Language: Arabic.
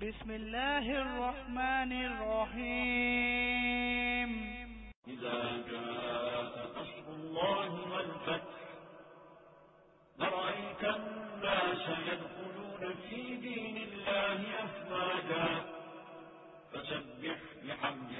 بسم الله الرحمن الرحيم. إذا جاء نصر الله والفتح لرأيت الناس يدخلون في دين الله أفواجا فسبح بحمد